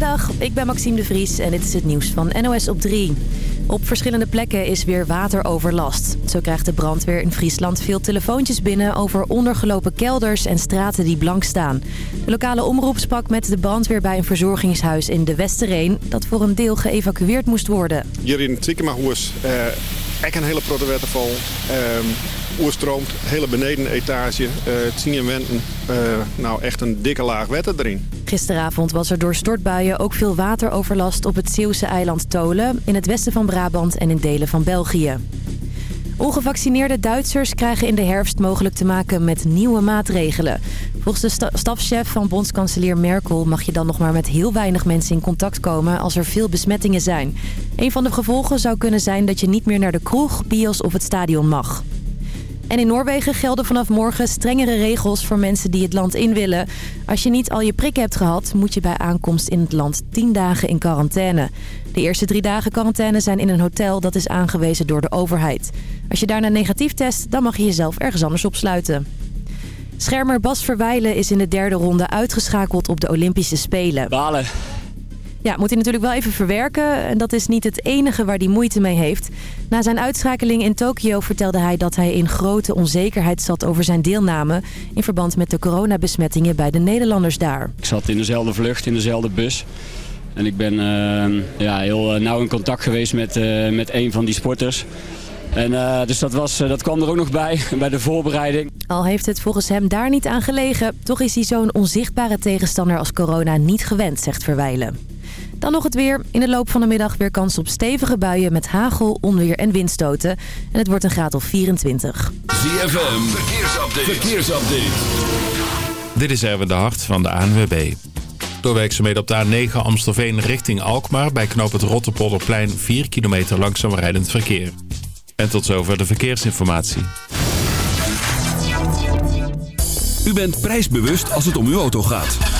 Goedemiddag, ik ben Maxime de Vries en dit is het nieuws van NOS op 3. Op verschillende plekken is weer wateroverlast. Zo krijgt de brandweer in Friesland veel telefoontjes binnen over ondergelopen kelders en straten die blank staan. De lokale omroep sprak met de brandweer bij een verzorgingshuis in de Westereen dat voor een deel geëvacueerd moest worden. Hier in het uh, echt een hele grote waterval. Uh, oerstroomt, hele benedenetage, uh, het zien wenten, uh, nou echt een dikke laag wetter erin. Gisteravond was er door stortbuien ook veel wateroverlast op het Zeeuwse eiland Tolen, in het westen van Brabant en in delen van België. Ongevaccineerde Duitsers krijgen in de herfst mogelijk te maken met nieuwe maatregelen. Volgens de sta stafchef van bondskanselier Merkel mag je dan nog maar met heel weinig mensen in contact komen als er veel besmettingen zijn. Een van de gevolgen zou kunnen zijn dat je niet meer naar de kroeg, bios of het stadion mag. En in Noorwegen gelden vanaf morgen strengere regels voor mensen die het land in willen. Als je niet al je prikken hebt gehad, moet je bij aankomst in het land 10 dagen in quarantaine. De eerste drie dagen quarantaine zijn in een hotel dat is aangewezen door de overheid. Als je daarna negatief test, dan mag je jezelf ergens anders opsluiten. Schermer Bas Verwijlen is in de derde ronde uitgeschakeld op de Olympische Spelen. Balen. Ja, moet hij natuurlijk wel even verwerken. En dat is niet het enige waar hij moeite mee heeft. Na zijn uitschakeling in Tokio vertelde hij dat hij in grote onzekerheid zat over zijn deelname... in verband met de coronabesmettingen bij de Nederlanders daar. Ik zat in dezelfde vlucht, in dezelfde bus. En ik ben uh, ja, heel uh, nauw in contact geweest met, uh, met een van die sporters. En, uh, dus dat, was, dat kwam er ook nog bij, bij de voorbereiding. Al heeft het volgens hem daar niet aan gelegen... toch is hij zo'n onzichtbare tegenstander als corona niet gewend, zegt Verwijlen. Dan nog het weer. In de loop van de middag weer kans op stevige buien met hagel, onweer en windstoten. En het wordt een graad of 24. ZFM, verkeersupdate. verkeersupdate. Dit is Erwin de Hart van de ANWB. Door werkzaamheden op de A9 Amstelveen richting Alkmaar... bij knoop het Rotterpolderplein 4 kilometer langzaam rijdend verkeer. En tot zover de verkeersinformatie. U bent prijsbewust als het om uw auto gaat.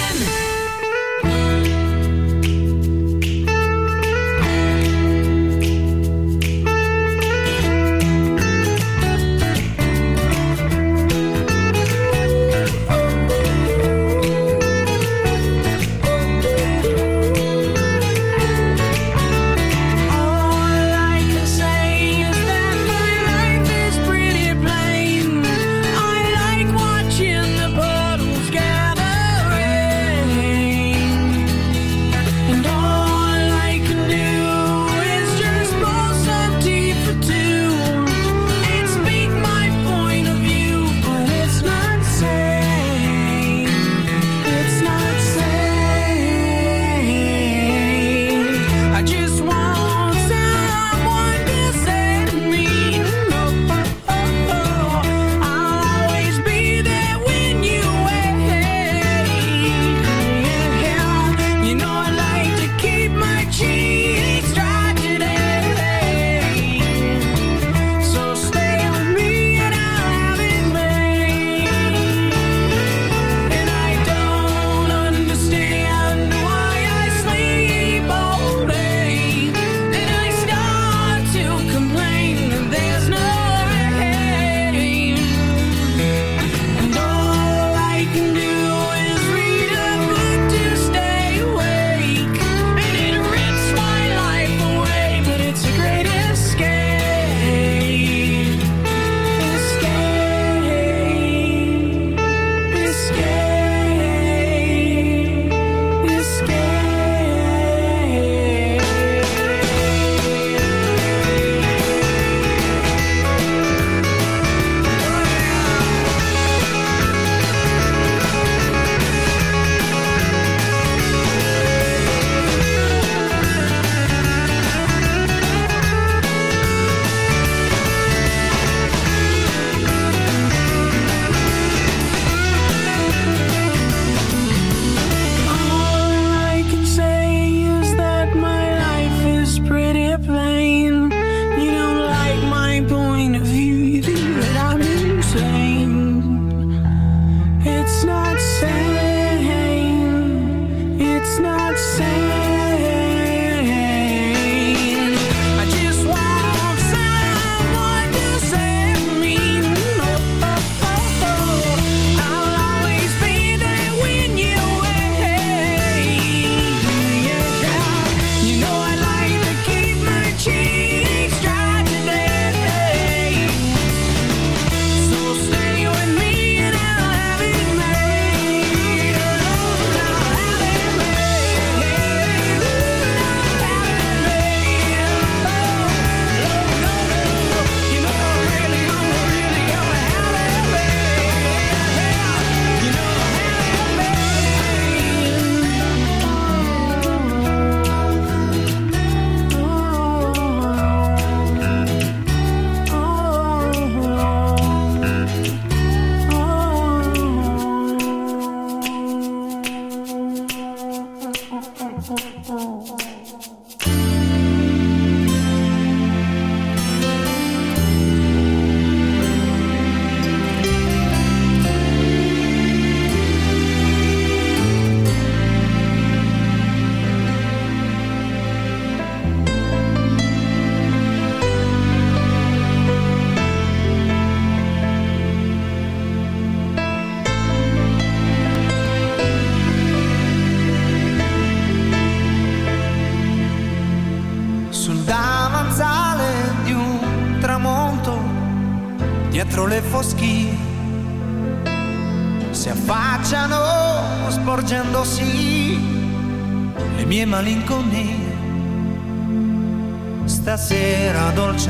うん。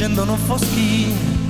scendo non foschi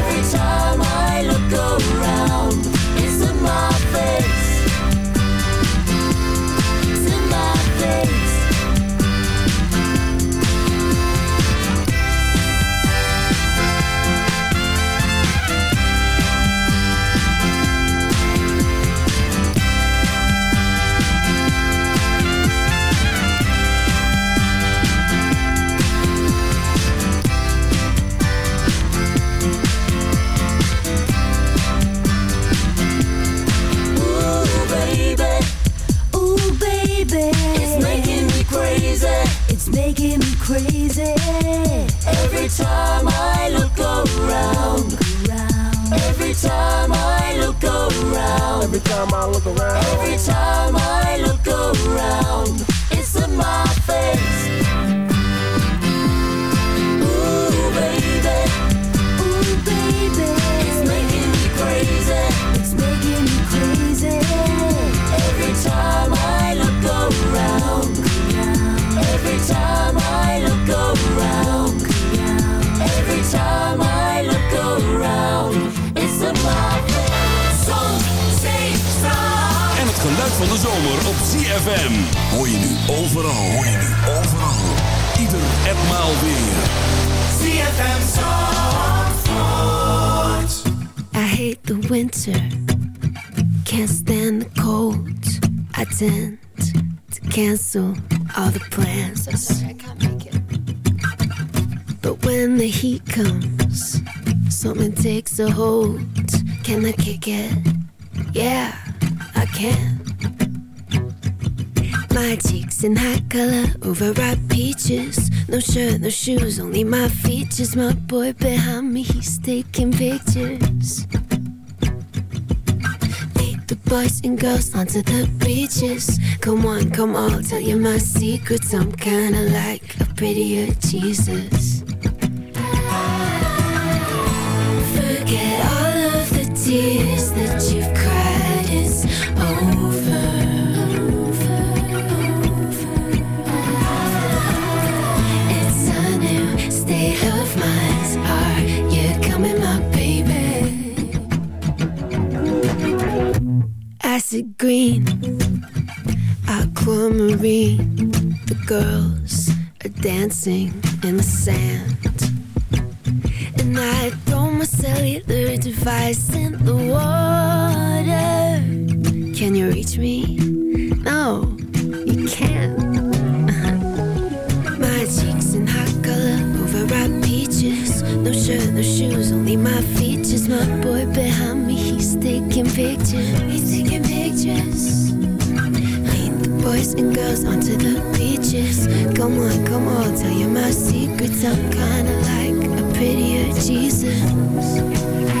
Every time van de zomer op ZFM. Hoor je nu overal. Hoor je nu overal. Ieder en maal weer. ZFM Zandvoort. I hate the winter, can't stand the cold. I tend to cancel all the plans. I'm sorry, I can't make it. But when the heat comes, something takes a hold. Can I kick it? Yeah, I can. My cheeks in hot color, overripe peaches. No shirt, no shoes, only my features. My boy behind me, he's taking pictures. The boys and girls onto the beaches. Come on, come on, tell you my secrets. I'm kinda like a prettier Jesus. Forget all of the tears that green, aquamarine. The girls are dancing in the sand. And I throw my cellular device in the water. Can you reach me? No, you can't. my cheeks in hot color, overripe peaches. No shirt, no shoes, only my features. My boy behind me, he's taking pictures. He's taking pictures. Lead the boys and girls onto the beaches. Come on, come on, tell you my secrets. I'm kinda like a prettier Jesus.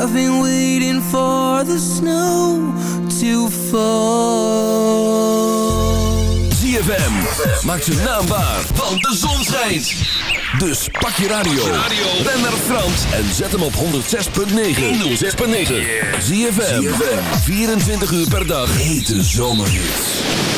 I've been waiting for the snow to fall. ZFM maakt zijn naam waar, want de zon schijnt. Dus pak je radio, ben naar Frans en zet hem op 106.9. 106.9. ZFM, 24 uur per dag. Hete zomerhits.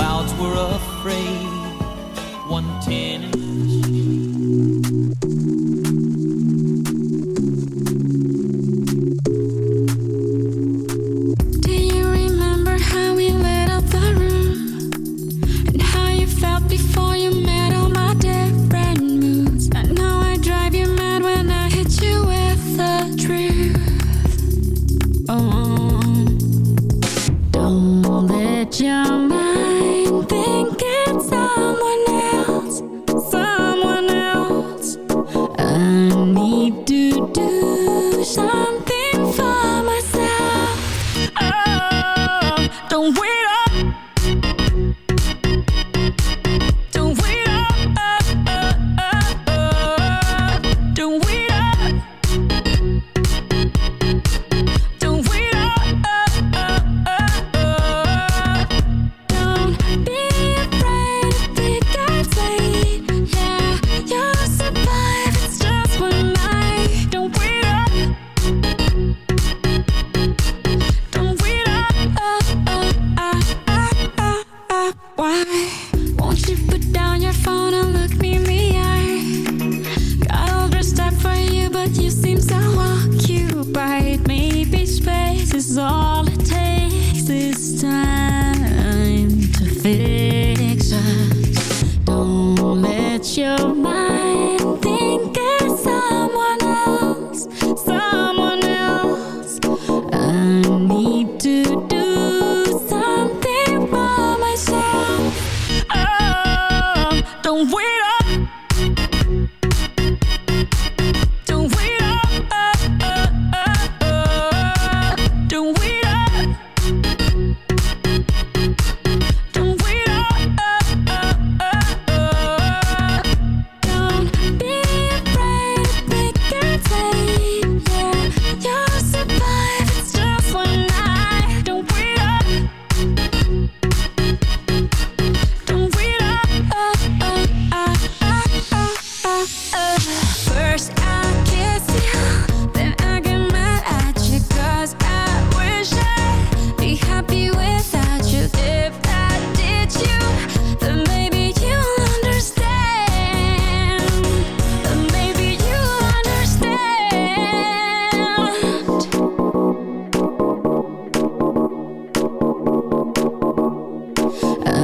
clouds were afraid. 110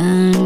sun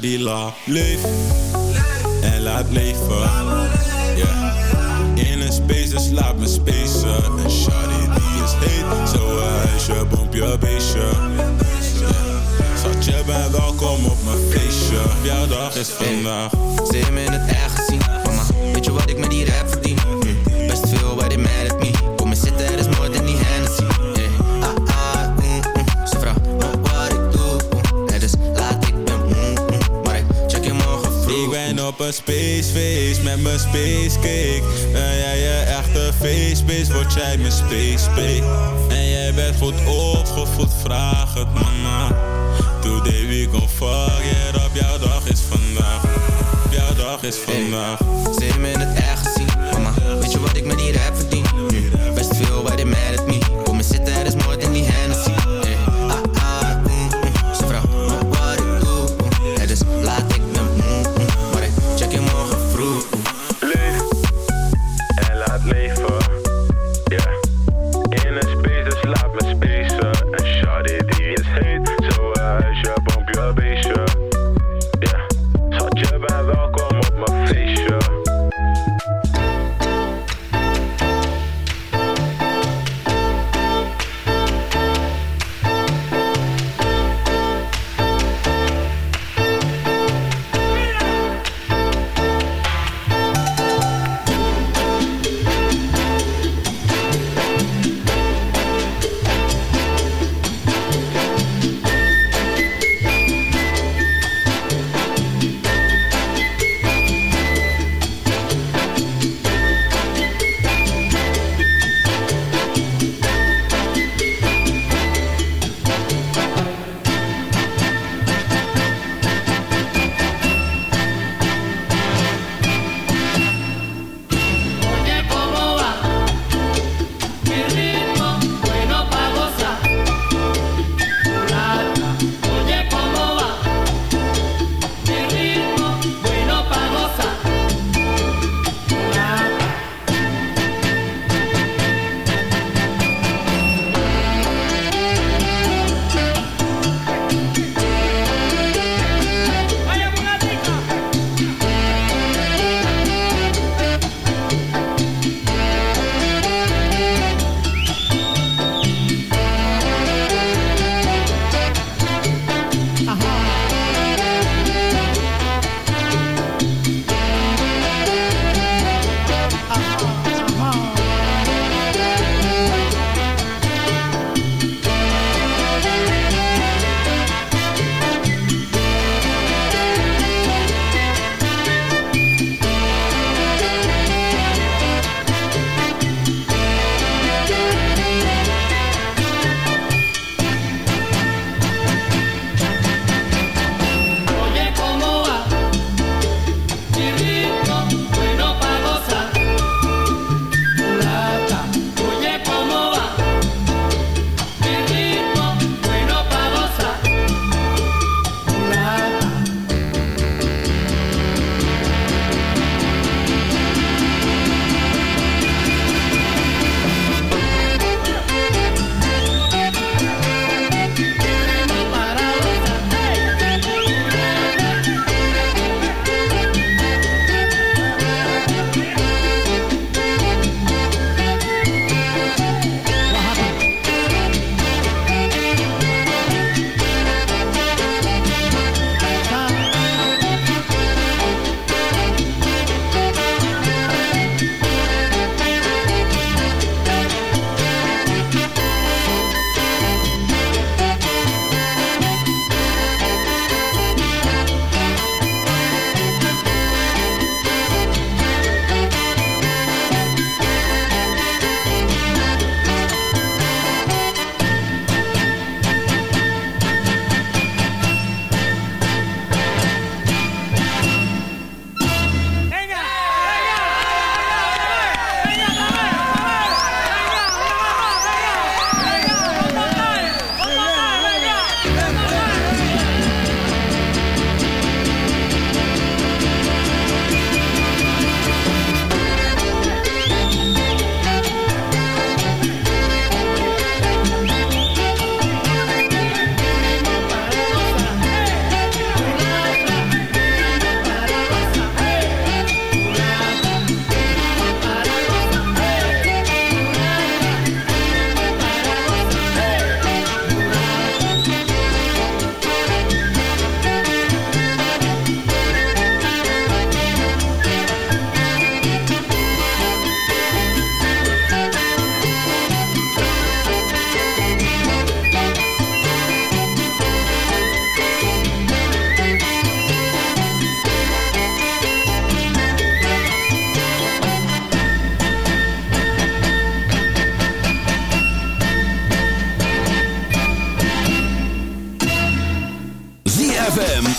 Die Leef, leef. en laat leven. In een space, dus laat me spacen. En shawty die is heet, zo huisje, bomp je beestje. Zat je bij welkom op mijn feestje. Jouw dag is vandaag. Hey, me in het echt gezien, mama. Weet je wat ik met die rap verdien? op een spaceface met mijn spacecake. En jij je echte facebase, word jij mijn spacebake. En jij bent goed opgevoed, vraag het mama. Today we go fuck it op jouw dag is vandaag. Jouw dag is vandaag. Hey, me in het echt zien, mama. Weet je wat ik met die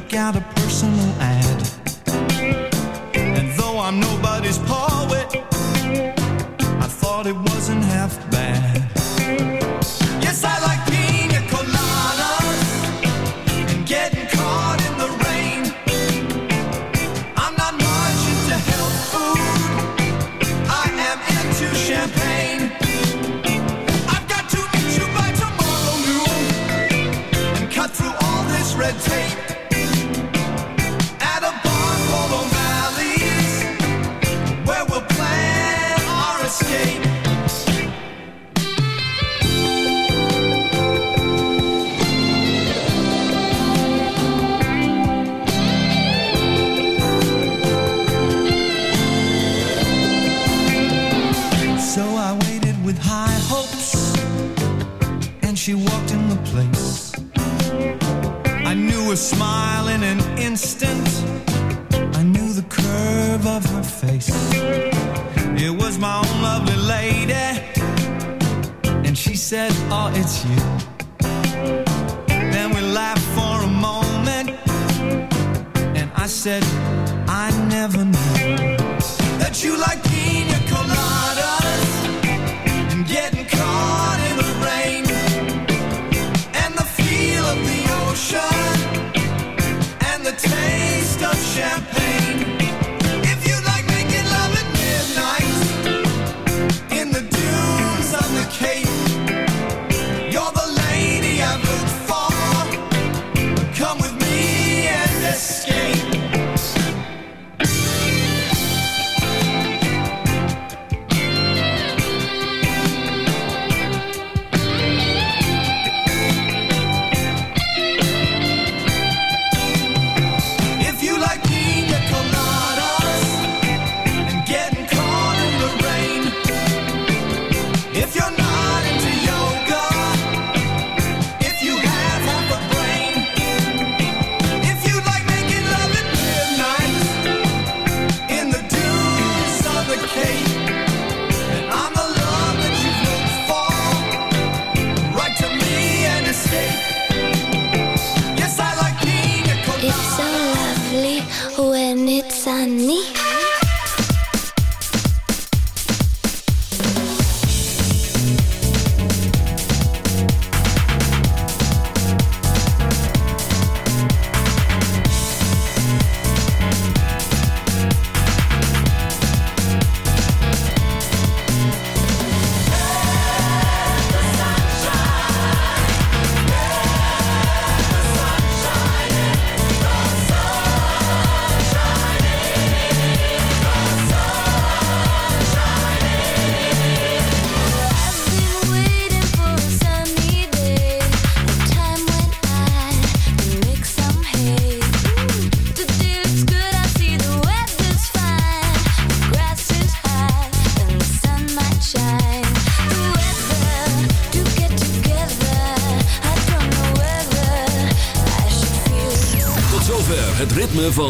took out a personal ad. And though I'm nobody's poet, it's you. Then we laughed for a moment, and I said, I never knew that you like pina coladas and getting caught in the rain and the feel of the ocean and the taste of champagne.